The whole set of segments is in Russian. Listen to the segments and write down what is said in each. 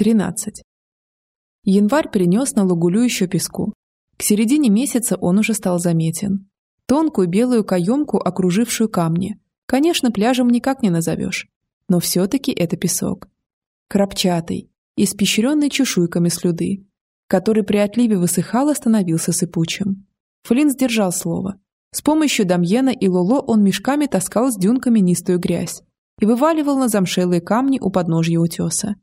13. Январь принес на лагулю еще песку. К середине месяца он уже стал заметен. Тонкую белую каемку, окружившую камни. Конечно, пляжем никак не назовешь. Но все-таки это песок. Крапчатый, испещренный чешуйками слюды, который при отливе высыхал и становился сыпучим. Флинн сдержал слово. С помощью Дамьена и Лоло он мешками таскал с дюнками нистую грязь и вываливал на замшелые камни у подножья утеса.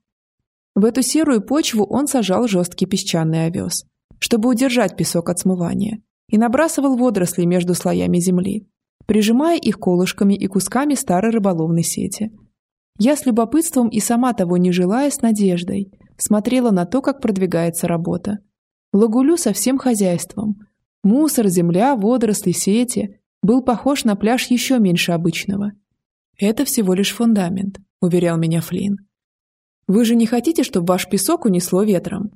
В эту серую почву он сажал жесткий песчаный овес, чтобы удержать песок от смывания, и набрасывал водоросли между слоями земли, прижимая их колышками и кусками старой рыболовной сети. Я с любопытством и сама того не желая, с надеждой, смотрела на то, как продвигается работа. Лагулю со всем хозяйством. Мусор, земля, водоросли, сети был похож на пляж еще меньше обычного. «Это всего лишь фундамент», — уверял меня Флинн. Вы же не хотите, чтобы ваш песок унесло ветром?»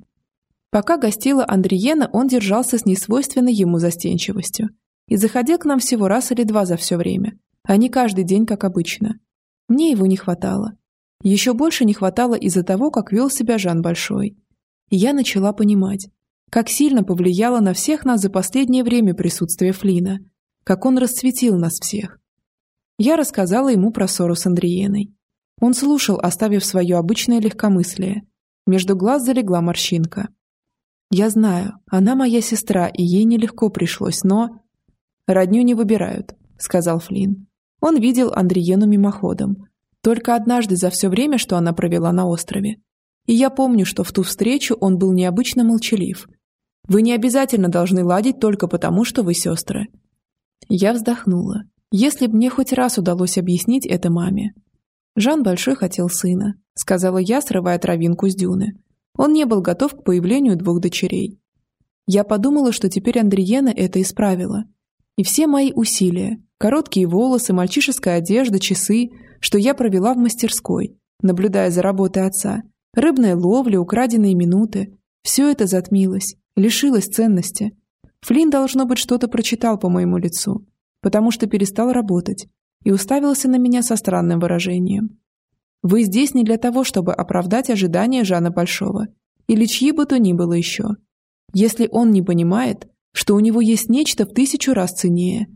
Пока гостила Андриена, он держался с несвойственной ему застенчивостью и заходил к нам всего раз или два за все время, а не каждый день, как обычно. Мне его не хватало. Еще больше не хватало из-за того, как вел себя Жан Большой. И я начала понимать, как сильно повлияло на всех нас за последнее время присутствие Флина, как он расцветил нас всех. Я рассказала ему про ссору с Андриеной. Он слушал, оставив свое обычное легкомыслие. Между глаз залегла морщинка. «Я знаю, она моя сестра, и ей нелегко пришлось, но...» «Родню не выбирают», — сказал Флинн. Он видел Андриену мимоходом. Только однажды за все время, что она провела на острове. И я помню, что в ту встречу он был необычно молчалив. «Вы не обязательно должны ладить только потому, что вы сестры». Я вздохнула. Если бы мне хоть раз удалось объяснить это маме, Жан Большой хотел сына, сказала я, срывая травинку с дюны. Он не был готов к появлению двух дочерей. Я подумала, что теперь Андриена это исправила. И все мои усилия, короткие волосы, мальчишеская одежда, часы, что я провела в мастерской, наблюдая за работой отца, рыбная ловля, украденные минуты, все это затмилось, лишилось ценности. Флинн, должно быть, что-то прочитал по моему лицу, потому что перестал работать, и уставился на меня со странным выражением. «Вы здесь не для того, чтобы оправдать ожидания Жана Большого или чьи бы то ни было еще. Если он не понимает, что у него есть нечто в тысячу раз ценнее».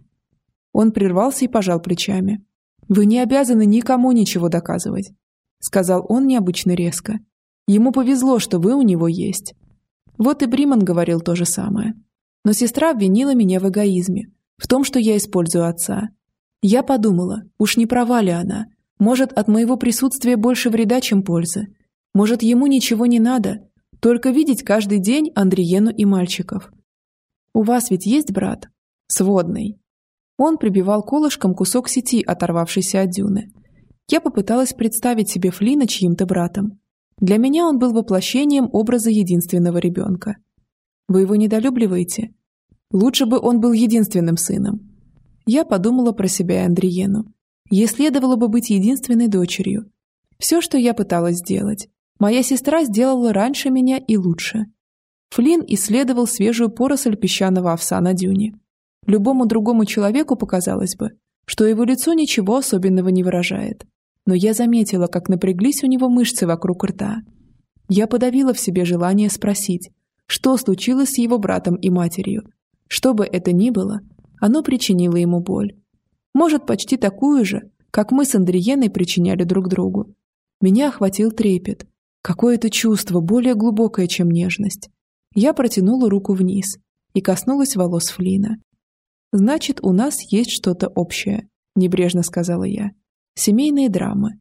Он прервался и пожал плечами. «Вы не обязаны никому ничего доказывать», — сказал он необычно резко. «Ему повезло, что вы у него есть». Вот и Бриман говорил то же самое. Но сестра обвинила меня в эгоизме, в том, что я использую отца, я подумала, уж не права ли она. Может, от моего присутствия больше вреда, чем пользы. Может, ему ничего не надо, только видеть каждый день Андриену и мальчиков. У вас ведь есть брат? Сводный. Он прибивал колышком кусок сети, оторвавшийся от дюны. Я попыталась представить себе Флина чьим-то братом. Для меня он был воплощением образа единственного ребенка. Вы его недолюбливаете? Лучше бы он был единственным сыном. Я подумала про себя и Андриену. Ей следовало бы быть единственной дочерью. Все, что я пыталась сделать, моя сестра сделала раньше меня и лучше. Флинн исследовал свежую поросль песчаного овса на дюне. Любому другому человеку показалось бы, что его лицо ничего особенного не выражает. Но я заметила, как напряглись у него мышцы вокруг рта. Я подавила в себе желание спросить, что случилось с его братом и матерью. Что бы это ни было, оно причинило ему боль. Может, почти такую же, как мы с Андриеной причиняли друг другу. Меня охватил трепет. Какое-то чувство, более глубокое, чем нежность. Я протянула руку вниз и коснулась волос Флина. «Значит, у нас есть что-то общее», – небрежно сказала я. «Семейные драмы».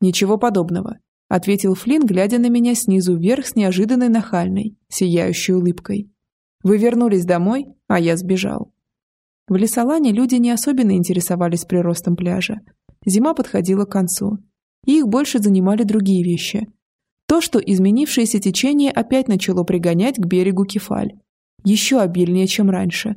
«Ничего подобного», – ответил Флин, глядя на меня снизу вверх с неожиданной нахальной, сияющей улыбкой. «Вы вернулись домой, а я сбежал. В Лесолане люди не особенно интересовались приростом пляжа. Зима подходила к концу. И их больше занимали другие вещи. То, что изменившееся течение опять начало пригонять к берегу Кефаль. Еще обильнее, чем раньше.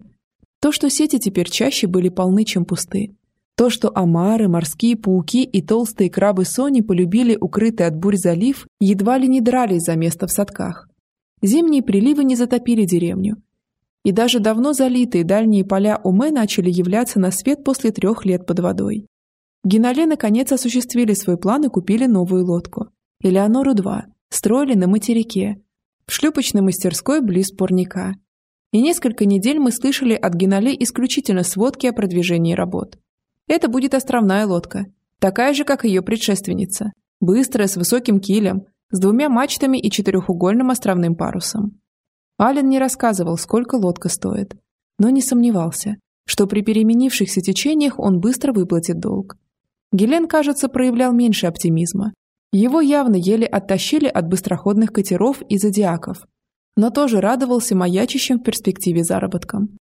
То, что сети теперь чаще были полны, чем пусты. То, что омары, морские пауки и толстые крабы Сони полюбили укрытый от бурь залив, едва ли не дрались за место в садках. Зимние приливы не затопили деревню, и даже давно залитые дальние поля Уме начали являться на свет после трех лет под водой. Генале наконец осуществили свой план и купили новую лодку – Элеонору-2, строили на материке, в шлюпочной мастерской близ Порника. И несколько недель мы слышали от Генале исключительно сводки о продвижении работ. Это будет островная лодка, такая же, как ее предшественница, быстрая, с высоким килем, с двумя мачтами и четырехугольным островным парусом. Ален не рассказывал, сколько лодка стоит, но не сомневался, что при переменившихся течениях он быстро выплатит долг. Гелен, кажется, проявлял меньше оптимизма. Его явно еле оттащили от быстроходных катеров и зодиаков, но тоже радовался маячащим в перспективе заработкам.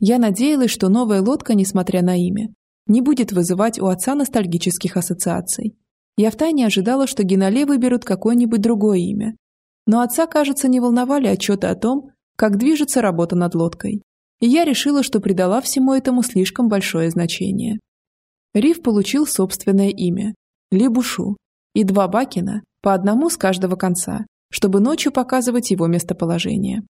Я надеялась, что новая лодка, несмотря на имя, не будет вызывать у отца ностальгических ассоциаций. Я втайне ожидала, что Генале выберут какое-нибудь другое имя. Но отца, кажется, не волновали отчеты о том, как движется работа над лодкой. И я решила, что придала всему этому слишком большое значение. Риф получил собственное имя – Либушу, и два Бакина, по одному с каждого конца, чтобы ночью показывать его местоположение.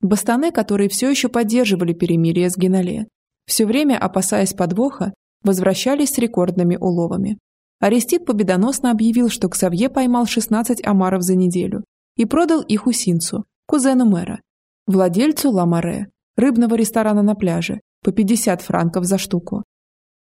Бастаны, которые все еще поддерживали перемирие с Генале, все время опасаясь подвоха, возвращались с рекордными уловами. Арестит победоносно объявил, что Ксавье поймал 16 омаров за неделю и продал их Усинцу, кузену мэра, владельцу Ламаре, рыбного ресторана на пляже, по 50 франков за штуку.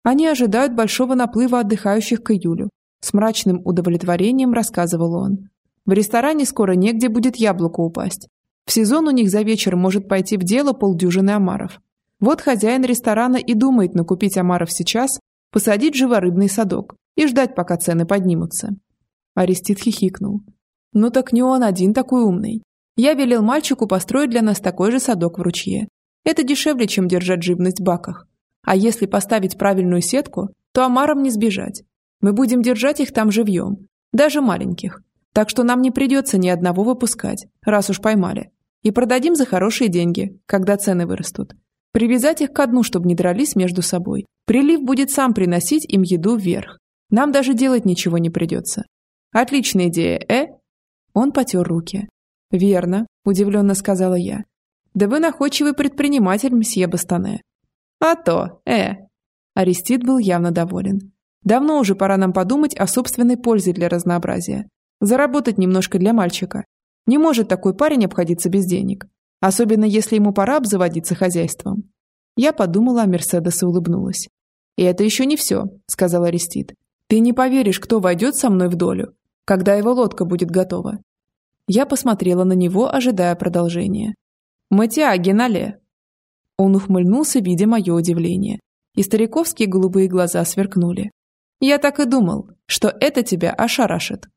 Они ожидают большого наплыва отдыхающих к июлю. С мрачным удовлетворением рассказывал он. В ресторане скоро негде будет яблоко упасть. В сезон у них за вечер может пойти в дело полдюжины омаров. Вот хозяин ресторана и думает накупить омаров сейчас, посадить живорыбный садок и ждать, пока цены поднимутся. Арестит хихикнул. Ну так не он один такой умный. Я велел мальчику построить для нас такой же садок в ручье. Это дешевле, чем держать живность в баках. А если поставить правильную сетку, то омарам не сбежать. Мы будем держать их там живьем, даже маленьких. Так что нам не придется ни одного выпускать, раз уж поймали. И продадим за хорошие деньги, когда цены вырастут. Привязать их к дну, чтобы не дрались между собой. Прилив будет сам приносить им еду вверх. Нам даже делать ничего не придется. Отличная идея, э? Он потер руки. Верно, удивленно сказала я. Да вы находчивый предприниматель, мсье Бастане. А то, э. Арестит был явно доволен. Давно уже пора нам подумать о собственной пользе для разнообразия. Заработать немножко для мальчика. Не может такой парень обходиться без денег. Особенно если ему пора обзаводиться хозяйством. Я подумала, а Мерседес и улыбнулась. «И это еще не все», — сказал Арестит. «Ты не поверишь, кто войдет со мной в долю, когда его лодка будет готова». Я посмотрела на него, ожидая продолжения. «Матиа Генале». Он ухмыльнулся, видя мое удивление. И стариковские голубые глаза сверкнули. «Я так и думал, что это тебя ошарашит».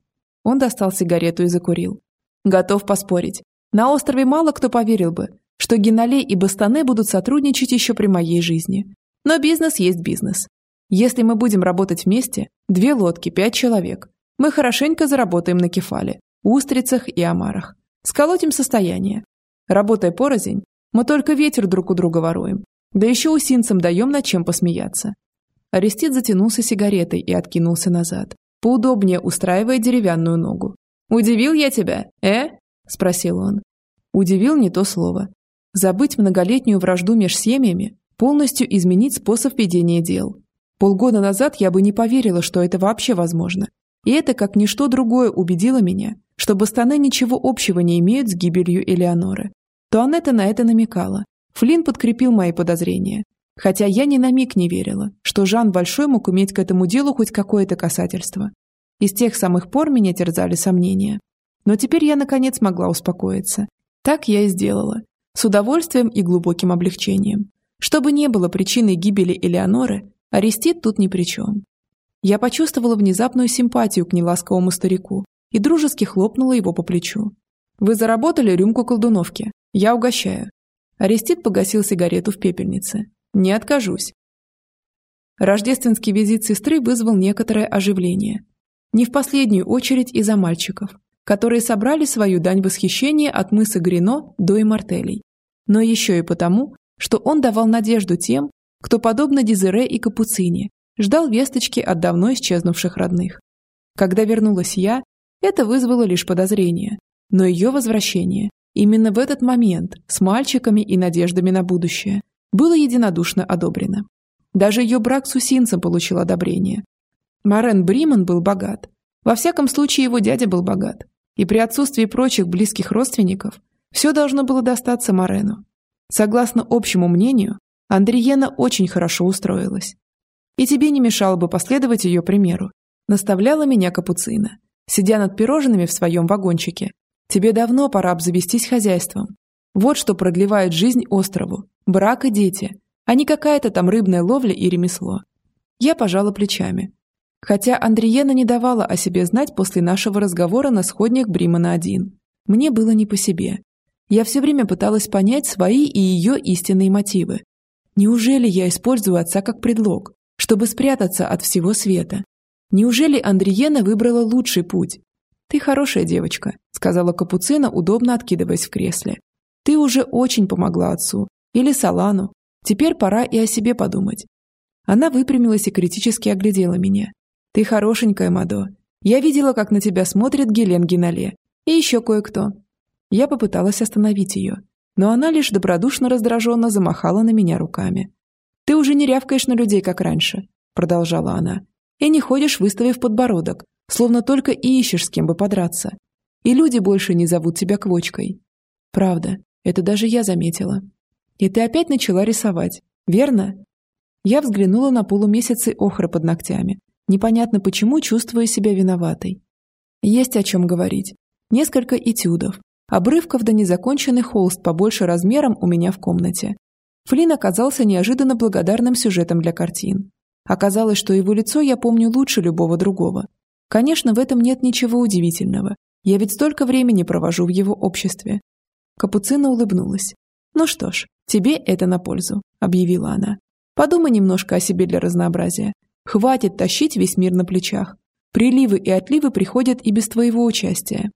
Он достал сигарету и закурил. «Готов поспорить. На острове мало кто поверил бы, что Геналей и Бастане будут сотрудничать еще при моей жизни. Но бизнес есть бизнес. Если мы будем работать вместе, две лодки, пять человек, мы хорошенько заработаем на кефале, устрицах и омарах. Сколотим состояние. Работая порознь, мы только ветер друг у друга воруем. Да еще усинцам даем над чем посмеяться. Арестит затянулся сигаретой и откинулся назад, поудобнее устраивая деревянную ногу. «Удивил я тебя, э?» – спросил он. Удивил не то слово. Забыть многолетнюю вражду меж семьями, полностью изменить способ ведения дел. Полгода назад я бы не поверила, что это вообще возможно. И это, как ничто другое, убедило меня, что Бастане ничего общего не имеют с гибелью Элеоноры. То Анетта на это намекала. Флинн подкрепил мои подозрения. Хотя я ни на миг не верила, что Жан Большой мог иметь к этому делу хоть какое-то касательство. И с тех самых пор меня терзали сомнения. Но теперь я, наконец, могла успокоиться. Так я и сделала. С удовольствием и глубоким облегчением. Чтобы не было причиной гибели Элеоноры, Арестит тут ни при чем. Я почувствовала внезапную симпатию к неласковому старику и дружески хлопнула его по плечу. «Вы заработали рюмку колдуновки. Я угощаю». Арестит погасил сигарету в пепельнице. «Не откажусь». Рождественский визит сестры вызвал некоторое оживление. Не в последнюю очередь из-за мальчиков, которые собрали свою дань восхищения от мыса Грино до Имартелей, но еще и потому, что он давал надежду тем, кто, подобно Дезире и Капуцине, ждал весточки от давно исчезнувших родных. Когда вернулась я, это вызвало лишь подозрение, но ее возвращение именно в этот момент с мальчиками и надеждами на будущее было единодушно одобрено. Даже ее брак с Усинцем получил одобрение. Марен Бриман был богат. Во всяком случае, его дядя был богат. И при отсутствии прочих близких родственников все должно было достаться Морену. Согласно общему мнению, Андриена очень хорошо устроилась. И тебе не мешало бы последовать ее примеру. Наставляла меня капуцина, сидя над пирожными в своем вагончике. Тебе давно пора обзавестись хозяйством. Вот что продлевает жизнь острову. Брак и дети, а не какая-то там рыбная ловля и ремесло. Я пожала плечами. Хотя Андриена не давала о себе знать после нашего разговора на сходнях Бримана-1. Мне было не по себе. Я все время пыталась понять свои и ее истинные мотивы. Неужели я использую отца как предлог, чтобы спрятаться от всего света? Неужели Андриена выбрала лучший путь? «Ты хорошая девочка», — сказала Капуцина, удобно откидываясь в кресле. «Ты уже очень помогла отцу. Или Салану. Теперь пора и о себе подумать. Она выпрямилась и критически оглядела меня. «Ты хорошенькая, Мадо. Я видела, как на тебя смотрит Гелен Гинале. И еще кое-кто». Я попыталась остановить ее, но она лишь добродушно раздраженно замахала на меня руками. «Ты уже не рявкаешь на людей, как раньше», — продолжала она. «И не ходишь, выставив подбородок, словно только и ищешь с кем бы подраться. И люди больше не зовут тебя квочкой». «Правда, это даже я заметила. И ты опять начала рисовать, верно?» Я взглянула на полумесяцы охры под ногтями, непонятно почему чувствуя себя виноватой. Есть о чем говорить. Несколько этюдов, обрывков да незаконченный холст побольше размером у меня в комнате. Флинн оказался неожиданно благодарным сюжетом для картин. Оказалось, что его лицо я помню лучше любого другого. Конечно, в этом нет ничего удивительного. Я ведь столько времени провожу в его обществе. Капуцина улыбнулась. «Ну что ж, тебе это на пользу», — объявила она. «Подумай немножко о себе для разнообразия. Хватит тащить весь мир на плечах. Приливы и отливы приходят и без твоего участия.